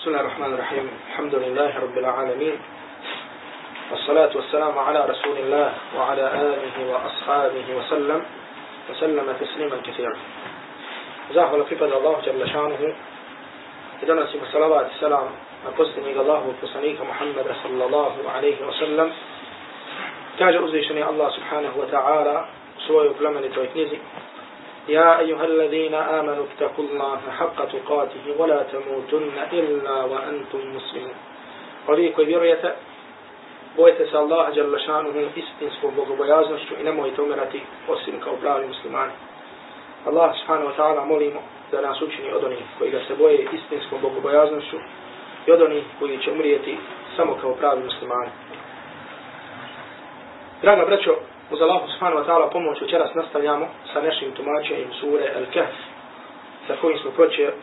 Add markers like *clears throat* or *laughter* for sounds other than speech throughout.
بسم الله الرحمن الرحيم الحمد لله رب العالمين والصلاة والسلام على رسول الله وعلى آله وأصحابه وسلم وسلم تسليما كثيرا زاهو لقفة الله جل شانه إذن أسيب الصلوات السلام أقصدني الله وقصنيك محمد صلى الله عليه وسلم كاج أزيشني الله سبحانه وتعالى سوى يقلمني تويتنيزي يا أيها الذين آمنوا اتقوا الله حق تقاته ولا تموتن إلا وأنتم مسلمون وذي koji vjerujete bojite se Allaha dželle šanuhu istinskom bogobojaznošću i nemojte umirati osim kao pravi muslimani. Allah subhanahu wa ta'ala molimo da nas učini od onih koji ga se boje istinskom bogobojaznošću i od onih koji će umrijeti samo kao pravi muslimani. Draga braćo, uz Allahu subhanahu wa ta'ala pomoć večeras nastavljamo sa našim tumačenjem sure Al-Kahf sa kojim smo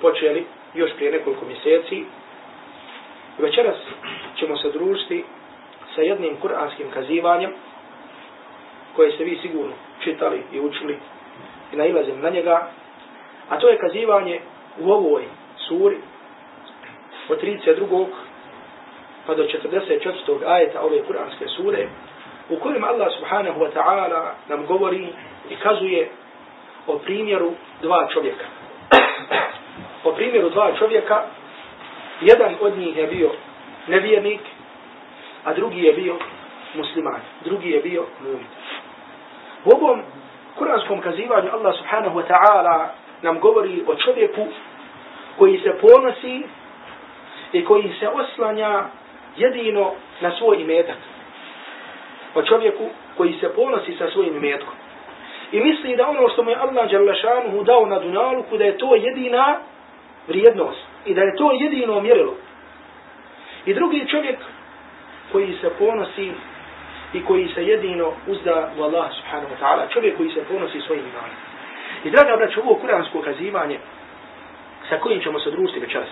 počeli još prije nekoliko mjeseci. Večeras ćemo se družiti sa jednim kuranskim kazivanjem koje ste vi sigurno čitali i učili i nailazim na njega, a to je kazivanje u ovoj suri od 32. pa do 44. ajeta ove kuranske sure u kojem Allah subhanahu wa ta'ala nam govori i kazuje o primjeru dva čovjeka. o primjeru dva čovjeka, jedan od njih je bio nevjernik, a drugi je bio musliman, drugi je bio mu'min. U ovom kuranskom kazivanju Allah subhanahu wa ta'ala nam govori o čovjeku koji se ponosi i koji se oslanja jedino na svoj imetak. O čovjeku koji se ponosi sa svojim imetkom. I misli da ono što mu je Allah Đalešanuhu dao na Dunjaluku, da je to jedina vrijednost i da je to jedino mjerilo. I drugi čovjek koji se ponosi i koji se jedino uzda u Allah subhanahu wa ta'ala, čovjek koji se ponosi svojim imanom. I draga braću, ovo kuransko kazivanje sa kojim ćemo se družiti večeras.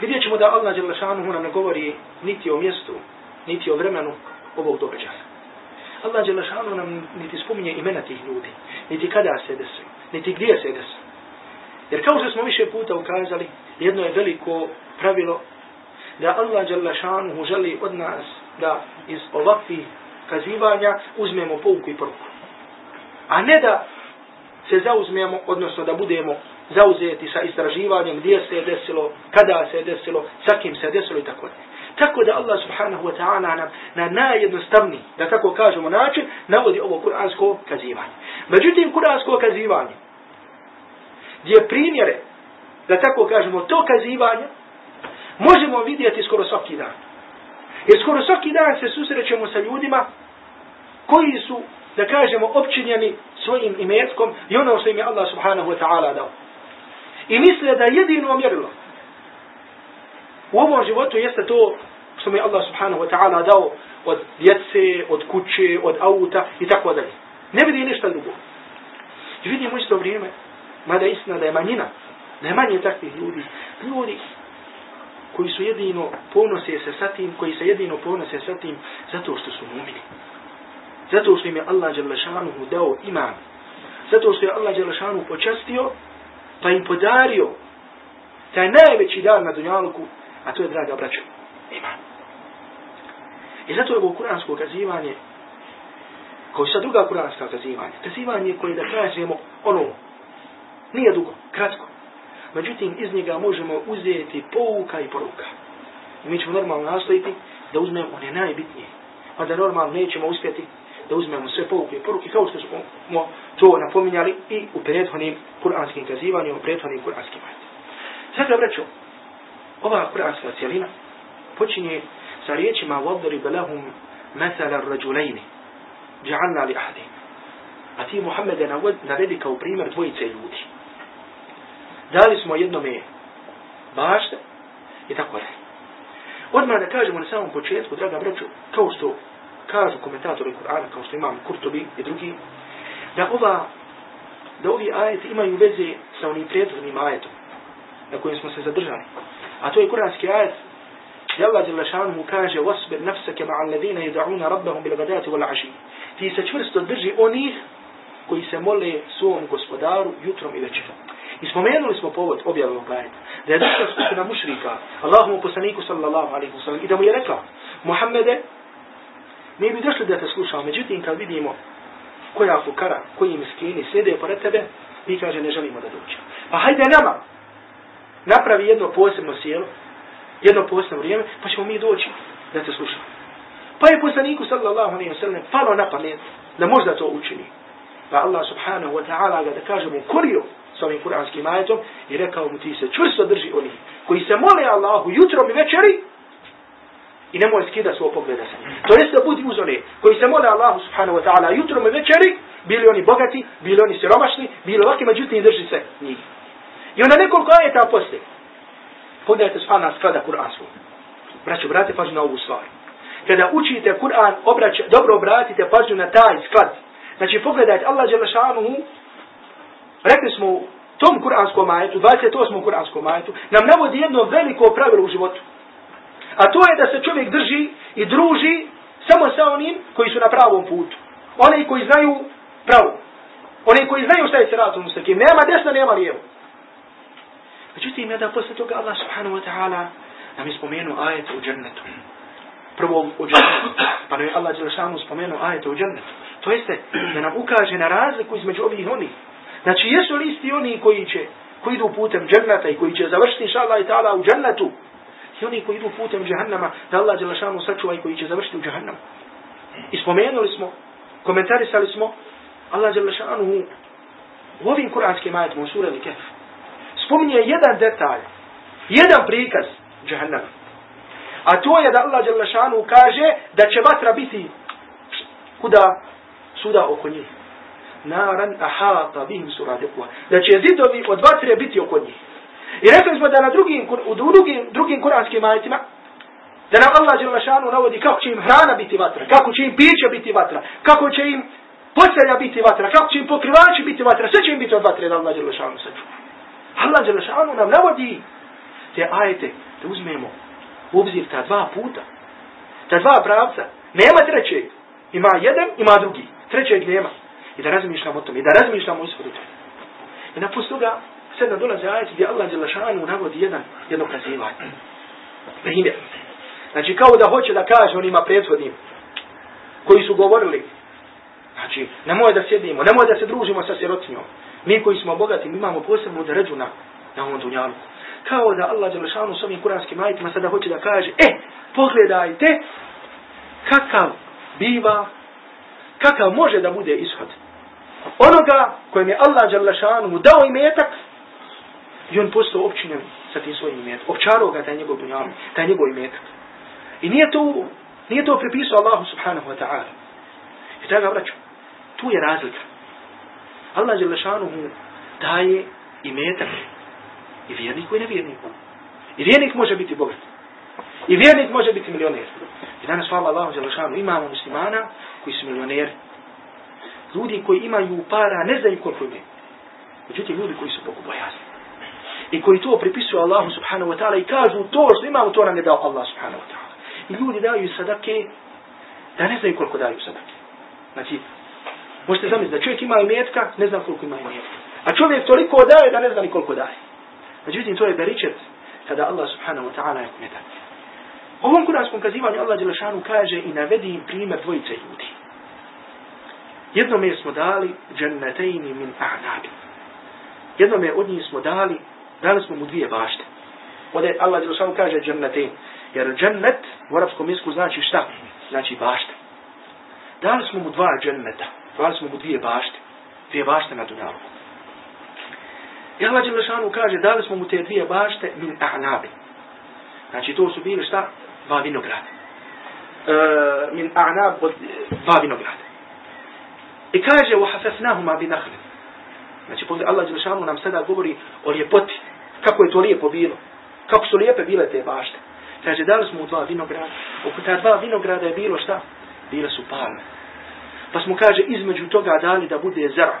Vidjet ćemo da Allah Đalešanuhu nam ne govori niti o mjestu, niti o vremenu ovog događaja. Allah Đelešanu nam niti spominje imena tih ljudi, niti kada se desi, niti gdje se desi. Jer kao što smo više puta ukazali, jedno je veliko pravilo da Allah Đelešanu želi od nas da iz ovakvih kazivanja uzmemo pouku i poruku. A ne da se zauzmemo, odnosno da budemo zauzeti sa istraživanjem gdje se je desilo, kada se je desilo, sa kim se je desilo i tako dalje. Tako da Allah subhanahu wa ta'ala nam na najjednostavniji, da tako kažemo način, navodi ovo kuransko kazivanje. Međutim, kuransko kazivanje, gdje primjere, da tako kažemo, to kazivanje, možemo vidjeti skoro svaki dan. Jer skoro svaki dan se susrećemo sa ljudima koji su, da kažemo, općinjeni svojim imetkom i ono što im je Allah subhanahu wa ta'ala dao. I misle da jedino mjerilo u ovom životu jeste to što mi Allah subhanahu wa ta'ala dao od djece, od kuće, od auta i tako dalje. Ne vidi ništa drugo. I vidimo isto vrijeme, mada istina da je manjina, da je manje takvih ljudi, ljudi koji su jedino ponose se sa tim, koji se jedino ponose sa tim zato što su mumini. Zato što im je Allah Đalešanuhu dao imam. Zato što je Allah Đalešanuhu počastio, pa im podario taj najveći dar na dunjaluku, a to je, draga braćo, imam. I zato je ovo kuransko kazivanje, koji sa druga kuranska kazivanja, kazivanje koje da kažemo ono, nije dugo, kratko. Međutim, iz njega možemo uzeti pouka i poruka. I mi ćemo normalno nastojiti da uzmemo one najbitnije. A da normalno nećemo uspjeti da uzmemo sve pouke i poruke, kao što smo to napominjali i u prethodnim kuranskim kazivanjima, u prethodnim kuranskim ajtima. Sada, braćo, ova kuranska cijelina počinje sa riječima وَضْرِبَ لَهُمْ مَثَلَ الرَّجُلَيْنِ جَعَلْنَا لِأَحْدِ A ti, Muhammede, navedi kao primjer dvojice ljudi. Dali smo jednome bašte i tako da. Odmah da kažemo na samom početku, draga braću, kao što kažu komentatori Kur'ana, kao što imam Kurtobi i drugi, da ova da ovi ajeti imaju veze sa onim prijednim ajetom na kojem smo se zadržali. A to je kuranski ajet gdje Allah Đelešanu mu kaže وَصْبِرْ نَفْسَكَ مَعَ الَّذِينَ يَدْعُونَ رَبَّهُمْ بِلَغَدَاتِ وَالْعَشِي Ti se čvrsto drži onih koji se mole svom gospodaru jutrom i večerom. I spomenuli smo povod objave ovog ajeta. Da je došla skupina mušrika, Allahomu poslaniku sallallahu alaihi wa sallam, i da mu je rekla, Muhammede, mi bi došli da te slušao, međutim kad vidimo koja fukara, koji miskini sjede pored tebe, mi kaže ne želimo da dođe. Pa hajde nama, napravi jedno posebno sjelo, jedno posebno vrijeme, pa ćemo mi doći da te slušamo. Pa je poslaniku sallallahu alaihi wa sallam palo na pamet da možda to učini. Pa Allah subhanahu wa ta'ala ga da kažemo korio s ovim kuranskim ajetom i rekao mu ti se čvrsto drži onih koji se mole Allahu jutrom i večeri i nemoj skida svoj pogleda sa njim. To jest da budi uz one koji se mole Allahu subhanahu wa ta'ala jutrom i večeri, bili oni bogati, bili oni siromašni, bili ovakvi, međutim drži se njih. I onda nekoliko ajeta poslije. Pogledajte subhanahu sklada kuranskog. Braćo, brate, pažnju na ovu stvar. Kada učite Kur'an, dobro obratite pažnju na taj sklad. Znači, pogledajte, Allah Đelešanuhu, rekli smo u tom kuranskom majetu, 28. kuranskom majetu, nam navodi jedno veliko pravilo u životu. A to je da se čovjek drži i druži samo sa onim koji su na pravom putu. Oni koji znaju pravo. Oni koji znaju šta je siratom s. Nema desna, nema lijevo. Međutim, jedan posle toga Allah subhanahu wa ta'ala nam je spomenuo ajet u džennetu. Prvo u džennetu. Pa nam je Allah Đelešanu spomenuo ajet u džennetu. To jeste da nam ukaže na razliku između ovih onih. Znači, jesu li isti oni koji će, koji idu putem dženneta i koji će završiti, inša Allah i ta'ala, u džennetu, i oni koji idu putem džahannama, da Allah Đelešanu sačuva i koji će završiti u džahannamu. I spomenuli smo, komentarisali smo, Allah Đelešanu u ovim kuranskim ajetima u sura Kef, spominje jedan detalj, jedan prikaz džahannama. A to je da Allah Đelešanu kaže da će vatra biti kuda suda oko njih. Naran ahata bihim suradekua. Da će zidovi od vatre biti oko njih. I rekli smo da na drugim, u drugim, drugim kuranskim ajitima, da nam Allah Đelešanu navodi kako će im hrana biti vatra, kako će im piće biti vatra, kako će im postelja biti vatra, kako će im pokrivači biti vatra, sve će im biti od vatre da Allah Đelešanu sačuva. Allah Đelešanu nam navodi te ajete da uzmemo u obzir ta dva puta, ta dva pravca, nema trećeg, ima jedan, ima drugi, trećeg nema. I da razmišljamo o tome, i da razmišljamo o ishodu tome. I na toga, sad nam dolaze ajeti gdje Allah Đelešanu navodi jedan, jedno kazivanje. Primjer. Znači, kao da hoće da kaže onima prethodnim, koji su govorili, znači, nemoj da sjedimo, nemoj da se družimo sa sirotinjom. Mi koji smo bogati, mi imamo posebnu dređu na, na ovom dunjalu. Kao da Allah Đelešanu s ovim kuranskim ajitima sada hoće da kaže, e, pogledajte, kakav biva, kakav može da bude ishod. Onoga kojem je Allah Đelešanu mu dao imetak, I on postao općinjen sa tim svojim imetom. Općarao ga taj njegov dunjalu, taj njegov imetak. I nije to, nije to pripisao Allahu subhanahu wa ta'ala. I tako vraću, tu je razlika. Allah Đelešanuhu daje daje metak i vjerniku i nevjerniku. I vjernik može biti bogat. I vjernik može biti milioner. I danas, hvala Allahu Đelešanu, imamo muslimana koji su milioneri. Ljudi koji imaju para, ne znaju koliko imaju. Međutim, ljudi koji su Bogu bojazni i koji to pripisuju Allahu subhanahu wa ta'ala i kažu to što imamo, to nam je dao Allah subhanahu wa ta'ala. I ljudi daju sadake da ne znaju koliko daju sadake. Znači, možete zamisliti da čovjek ima imetka, ne zna koliko ima imetka. A čovjek toliko daje da ne zna ni koliko daje. Međutim, to je beričet kada Allah subhanahu wa ta'ala je ne. U ovom kuranskom kazivanju Allah Đelešanu kaže i navedi im primjer dvojice ljudi. Jednom je smo dali džennetejni min a'nabi. Jednome od njih smo dali dali smo mu dvije bašte. Ovdje Allah Đelešanu kaže džennetin. Jer džennet u arapskom jeziku znači šta? Znači bašta. Dali smo mu dva dženneta. Dali smo mu dvije bašte. Dvije bašte na dunjalu. I Allah je kaže dali smo mu te dvije bašte min a'nabi. Znači to su bili šta? Dva vinograda. E, min a'nab od dva vinograda. I kaže, وَحَفَفْنَاهُمَا بِنَخْلٍ Znači, pogledaj, Allah Đelešanu nam sada govori o ljepoti. Kako je to lijepo bilo. Kako su lijepe bile te bašte. Kaže, dali smo u dva vinograda. Oko ta dva vinograda je bilo šta? Bile su palme. Pa smo, kaže, između toga dali da bude zara.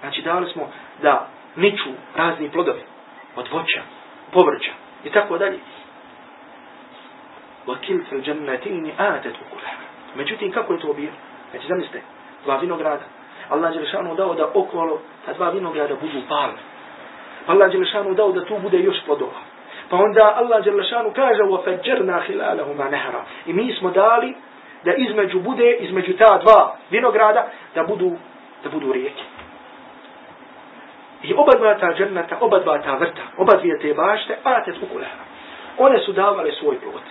Znači, dali smo da niču razni plodovi. Od voća, povrća i tako dalje. Vakil fil džennetini adet u Međutim, kako je to bilo? Znači, zamislite, dva vinograda. Allah je dao da okolo ta dva vinograda budu palme. Allah Đelešanu dao da tu bude još plodova. Pa onda Allah Đelešanu kaže وَفَجَّرْنَا خِلَالَهُمَا نَهْرًا I mi smo dali da između bude, između ta dva vinograda, da budu, da budu rijeke. I oba dva ta džernata, oba dva ta vrta, oba dvije te bašte, a te tukuleha. One su davale svoj plod.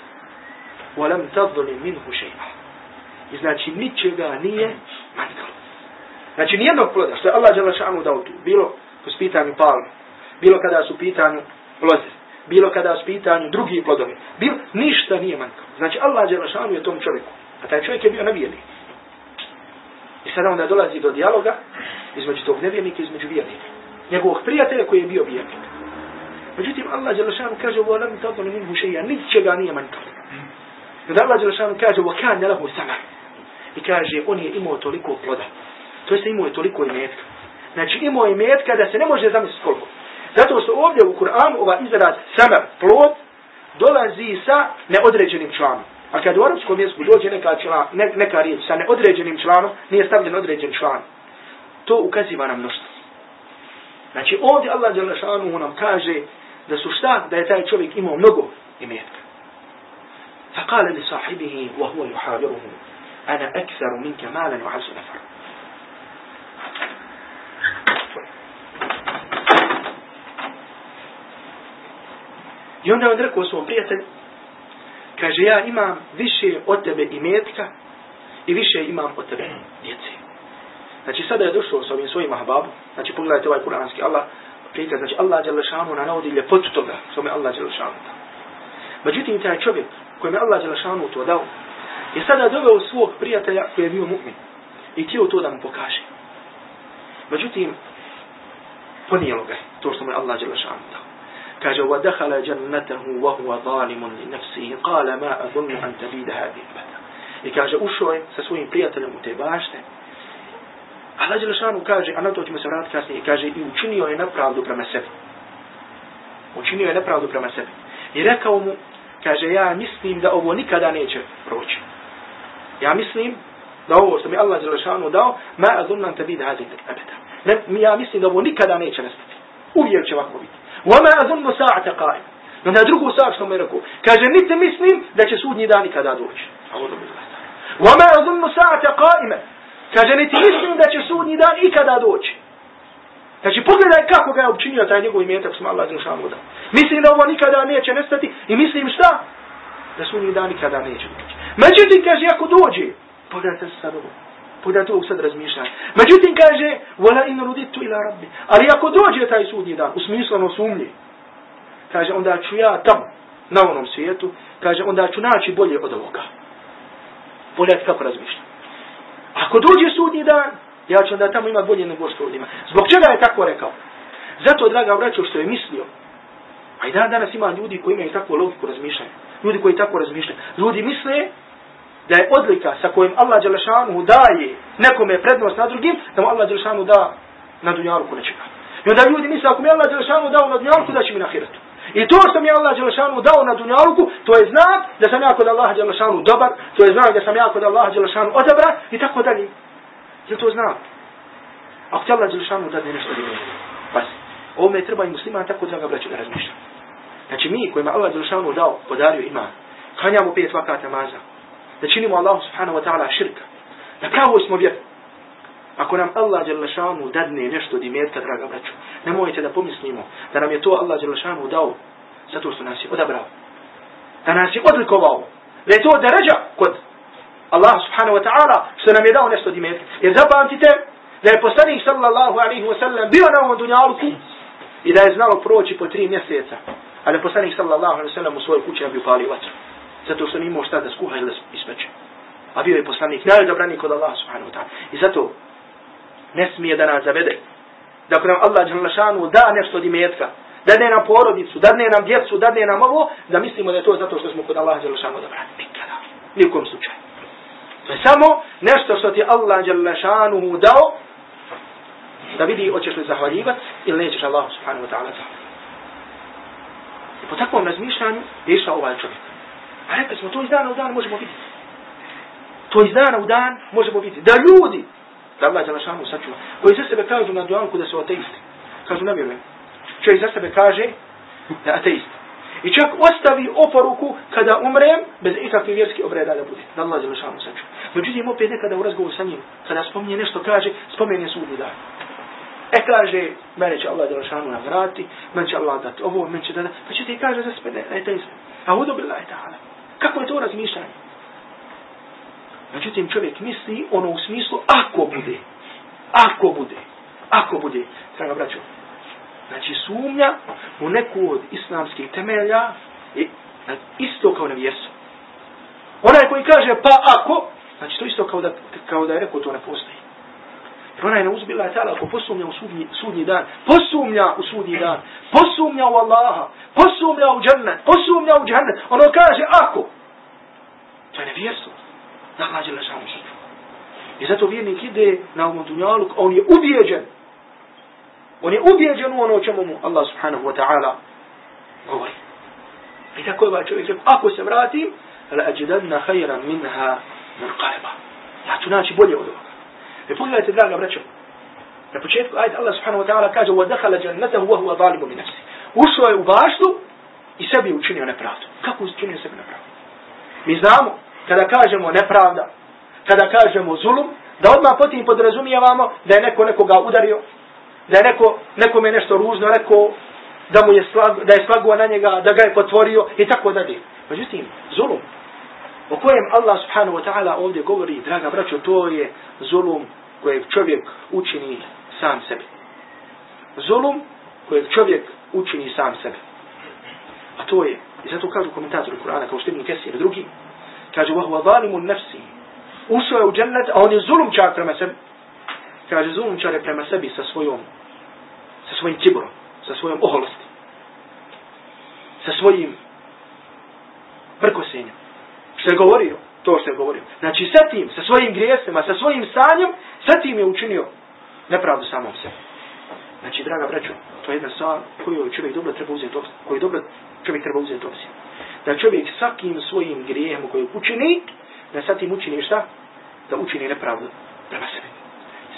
Walam tadzoni minhu šeha. I znači ničega nije manjkalo. Znači nijednog ploda, što je Allah Đalašanu dao tu, bilo kroz pitanju palme, bilo kada su pitanju ploze, bilo kada su pitanju drugi plodovi, bilo, ništa nije manjkalo. Znači Allah Đalašanu je tom čovjeku a taj čovjek je bio nevjernik. I sada onda dolazi do dijaloga između tog nevjernika i između vjernika. Njegovog prijatelja koji je bio vjernik. Međutim, Allah Đelešanu kaže, ovo nam tada ne minhu šeja, ničega nije manjkalo. I onda Allah Đelešanu kaže, ovo kan je lahu sama. I kaže, on je imao toliko ploda. To jeste imao je toliko imetka. Znači imao je imetka da se ne može zamisliti koliko. Zato što ovdje u Kur'anu ova izraz sama plod dolazi sa neodređenim članom. A kad u arabskom jeziku dođe neka, član, ne, neka riječ sa neodređenim članom, nije stavljen određen član. To ukaziva nam mnoštvo. Znači ovdje Allah Đalešanu nam kaže da su šta, da je taj čovjek imao mnogo imetka. فقال لصاحبه وهو يحاوره أنا أكثر منك مالا وعز نفر I onda on rekao svom prijatelju, kaže, ja imam više od tebe i metka i više imam od tebe djece. Znači, sada je došao s ovim svojim ahbabom, znači, pogledajte ovaj kuranski Allah, prijatelj, znači, Allah Đalešanu na navodi ljepotu toga, što me Allah Đalešanu dao. Međutim, taj čovjek kojem je Allah Đalešanu to dao, je sada doveo svog prijatelja koji je bio mu'min i htio to da mu pokaže. Međutim, ponijelo ga to što mu je Allah Đalešanu dao kaže ودخل جنته وهو ظالم لنفسه قال ما أظن أن تبيد هذه أبدا i kaže ušao je sa svojim prijateljem u te bašte Allah Đelešanu kaže a na to ćemo se vratiti kasnije kaže i učinio je nepravdu prema sebi učinio je nepravdu prema sebi i rekao mu kaže ja mislim da ovo nikada neće proći ja mislim da ovo što mi Allah Đelešanu dao ma azunnan tabid hadid abeda ne, ja mislim da ovo nikada neće nastati uvijek će ovako biti. Uvijek će ovako biti. Uvijek No na drugu sa'at što mu je rekao, kaže, niti mislim da će sudnji dan ikada doći. A ono mi zna. Vama je. Kaže, niti mislim da će sudnji dan ikada doći. Znači, pogledaj kako ga je občinio taj njegov imetak, smo Allah zunšan voda. Mislim da ovo nikada neće nestati i mislim šta? Da sudnji dan nikada neće doći. Međutim, kaže, ako dođe, pogledajte se sad ovo ovo. Pogledajte sad razmišljanja. Međutim, kaže, vola in ruditu ila rabbi. Ali ako dođe taj sudnji dan, u smisleno sumnje, kaže, onda ću ja tam, na onom svijetu, kaže, onda ću naći bolje od ovoga. Pogledajte kako razmišljam. Ako dođe sudnji dan, ja ću onda tamo imati bolje nego što ima. Zbog čega je tako rekao? Zato, draga vraćao, što je mislio. A i dan danas ima ljudi koji imaju takvu logiku razmišljanja. Ljudi koji tako razmišljaju. Ljudi misle da je odlika sa kojim Allah Đelešanu daje nekome prednost na drugim, da mu Allah Đelešanu da na dunjaluku nečega. I onda ljudi misle, ako mi Allah Đelešanu dao na dunjaluku, da će mi na hiratu. I to što mi Allah Đelešanu dao na dunjaluku, to je znak da sam ja kod Allah Đelešanu dobar, to je znak da sam ja kod Allah Đelešanu odabra i tako dalje. Je to znak? Ako ti Allah Đelešanu da ne nešto divno. Pas, ovome treba i musliman tako draga braću da razmišlja. Znači mi kojima Allah Đelešanu dao, podario iman, klanjamo pet vakata maza, da činimo Allah subhanahu wa ta'ala širka. Na pravo smo vjeru. Ako nam Allah Đelešanu dadne nešto od imetka, draga braću, nemojte da pomislimo da nam je to Allah Đelešanu dao zato što nas je odabrao. Da nas je odlikovao. Da je to deređa kod Allah subhanahu wa ta'ala što nam je dao nešto od imetka. Jer zapamtite da je poslanik sallallahu alaihi wa sallam bio na ovom dunjalku i da je znalo proći po tri mjeseca. Ali poslanik sallallahu alaihi wa sallam u svojoj kući ne bi upalio vatru zato što nimao šta da skuha ili ispeče. A bio je poslanik najodobraniji kod Allah subhanahu wa ta'ala. I zato ne smije da nas zavede. Da ako nam Allah dželašanu da nešto od imetka, da ne nam porodicu, da ne nam djecu, da ne nam ovo, da mislimo da je to zato što smo kod Allah dželašanu odobrani. Nikada. Nikom slučaju. To je samo nešto što ti Allah dželašanu dao da vidi hoćeš li zahvaljivat ili nećeš Allah subhanahu wa ta'ala zahvaljivati. I po takvom razmišljanju je išao ovaj čovjek. A rekli smo, to iz dana u dan možemo vidjeti. To iz dana u dan možemo vidjeti. Da ljudi, da Allah za našanu sačuva, koji za sebe kažu na duanku da su ateisti, kažu ne vjerujem. čovjek za sebe kaže da ateist. I čak ostavi oporuku kada umrem bez ikakve vjerske obreda da bude. Da Allah zelašanu saču. Međutim, opet nekada u razgovoru sa njim, kada spominje nešto, kaže, spomenje sudni dan. E kaže, mene će Allah zelašanu nagrati, mene će Allah dati ovo, mene će dati... pa će ti kaže za sebe, ne, ne, ne, ne, ne, ne, ne, ne, Kako je to razmišljanje? Međutim, čovjek misli ono u smislu, ako bude, ako bude, ako bude, sada braćo, Znači sumnja u neku od islamskih temelja je isto kao nevjerstvo. Onaj koji kaže pa ako, znači to isto kao da, kao da je rekao to ne postoji. Jer onaj ne uzbila je tala ako posumnja u sudnji, sudnji dan, posumnja u sudnji dan, posumnja u Allaha, posumnja u džennet, posumnja u džennet, ono kaže ako. To je nevjerstvo. Da hlađe ležamo srcu. I zato vjernik ide na ovom dunjalu, on je ubijeđen On je ubijeđen u ono čemu mu Allah subhanahu wa ta'ala govori. I tako je ovaj čovjek ako se vratim, la ajidanna khayran minha min qalba. Ja ću naći bolje od ovoga. Jer pogledajte, draga braćo, na početku ajde Allah subhanahu wa ta'ala kaže وَدَخَلَ جَنَّتَهُ jannatahu wa huwa zalimun. Ušao je u baštu i sebi učinio nepravdu. Kako učinio sebi nepravdu? Mi znamo, kada kažemo nepravda, kada kažemo zulum, da odmah potim podrazumijevamo da je neko nekoga udario, da je neko, nekome nešto ružno rekao, da mu je slag, da je slago na njega, da ga je potvorio i tako dalje. Međutim, zulum, o kojem Allah subhanahu wa ta'ala ovdje govori, draga braćo, to je zulum kojeg čovjek učini sam sebi. Zulum kojeg čovjek učini sam sebi. A to je, i zato kažu komentatori Kur'ana, kao što je Kesir drugi, kaže, وَهُوَ ظَالِمُ النَّفْسِ Ušao je u džennet, a on je zulum čak prema sebi. Kaže, zulum čare prema sebi sa svojom sa svojim kibrom, sa svojom oholosti, sa svojim prkosenjem. Što je govorio, to što je govorio. Znači, sa tim, sa svojim grijesima, sa svojim stanjem, Zatim je učinio nepravdu samom sebi. Znači, draga braćo, to je jedna stvar koju čovjek dobro treba uzeti obzir, koju dobro čovjek treba uzeti obzir. Da čovjek svakim svojim grijehom koji učini, da sa tim učini šta? Da učini nepravdu prema sebi.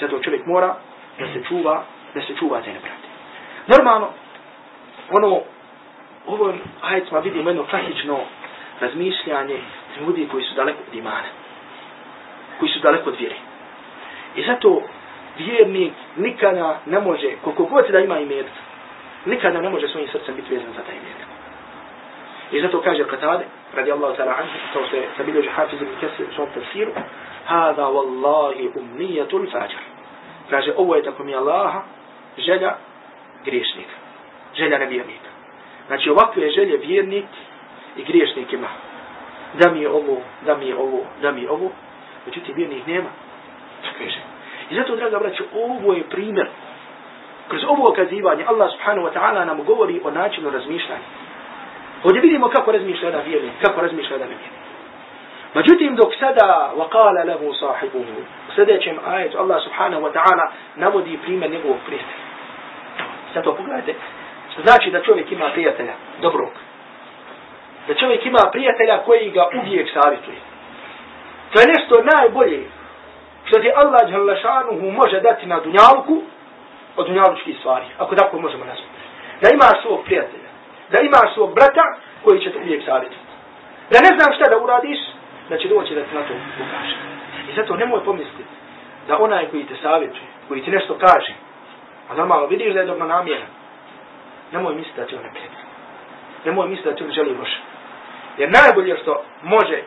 Zato čovjek mora da se čuva da se čuva te nepravde. Normalno, ono, ovo ajcima vidimo jedno klasično razmišljanje ljudi koji su daleko od imana, koji su daleko od vjere. I zato vjernik nikada ne može, koliko god da ima imet, nikada ne može svojim srcem biti vezan za taj imet. I zato kaže Qatade, radi Allahu ta'ala anhu, to se zabilježi Hafiz ibn Kesir u svom tafsiru, hada wallahi umnijatul fađar. Kaže, ovo je tako mi Allaha, želja griješnika. Želja nevjernika. Znači ovakve želje vjernik i griješnik ima. Da mi je ovo, da mi je ovo, da mi je ovo. Međutim, vjernik nema Takve želje. I zato, draga braću, ovo je primjer. Kroz ovo okazivanje, Allah subhanahu wa ta'ala nam govori o načinu razmišljanja. Ovdje vidimo kako razmišlja jedan vjernik, kako razmišlja jedan vjernik. Međutim, dok sada وقال له صاحبه u sljedećem ajetu Allah subhanahu wa ta'ala navodi primjer njegovog prijatelja. Sad to pogledajte. Što znači da čovjek ima prijatelja dobrog. Da čovjek ima prijatelja koji ga uvijek savjetuje. To je nešto najbolje što ti Allah Đalešanuhu može dati na dunjalku od dunjalučkih stvari. Ako tako možemo nazvati. Da imaš svog prijatelja. Da imaš svog brata koji će te uvijek savjetiti. Da ne znam šta da uradiš, da će doći da ti na to ukaže. I zato nemoj pomisliti da onaj koji te savjetuje, koji ti nešto kaže, a normalno vidiš da je dobro namjera, nemoj misliti da ti on ne prijatelj. Nemoj misliti da ti on želi loše. Jer najbolje što može,